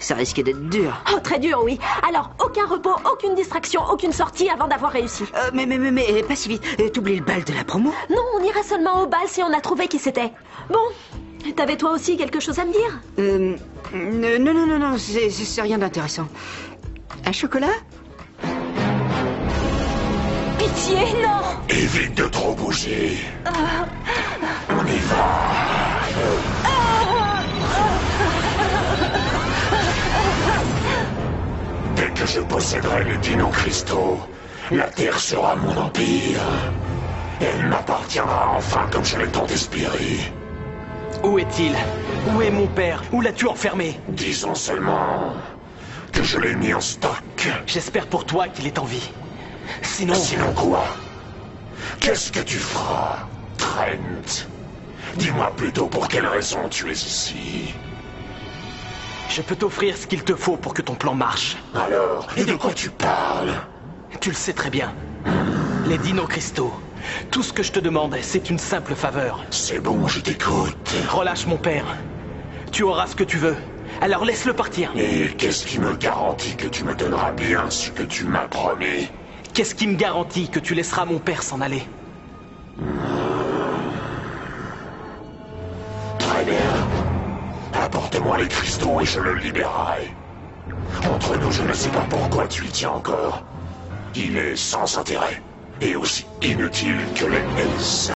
Ça risquait d'être dur. Oh, très dur, oui. Alors, aucun repos, aucune distraction, aucune sortie avant d'avoir réussi. Euh, mais, mais, mais, mais, pas si vite. Euh, T'oublies le bal de la promo? Non, on ira seulement au bal si on a trouvé qui c'était. Bon, t'avais toi aussi quelque chose à me dire? Euh. euh, Non, non, non, non, c'est rien d'intéressant. Un chocolat? Pitié, non Évite de trop bouger. On je posséderai les dinos cristaux, la Terre sera mon empire. Elle m'appartiendra enfin comme je l'ai tant espéré. Où est-il? Où est mon père? Où l'as-tu enfermé? Disons seulement que je l'ai mis en stock. J'espère pour toi qu'il est en vie. Sinon... Sinon quoi? Qu'est-ce que tu feras, Trent? Dis-moi plutôt pour quelle raison tu es ici. Je peux t'offrir ce qu'il te faut pour que ton plan marche. Alors, et de quoi tu parles Tu le sais très bien. Les dinos cristaux. Tout ce que je te demande, c'est une simple faveur. C'est bon, je t'écoute. Relâche mon père. Tu auras ce que tu veux. Alors laisse-le partir. Et qu'est-ce qui me garantit que tu me donneras bien ce que tu m'as promis Qu'est-ce qui me garantit que tu laisseras mon père s'en aller Très bien. Apporte-moi les cristaux et je le libérerai. Entre nous, je ne sais pas pourquoi tu y tiens encore. Il est sans intérêt et aussi inutile que les Hells.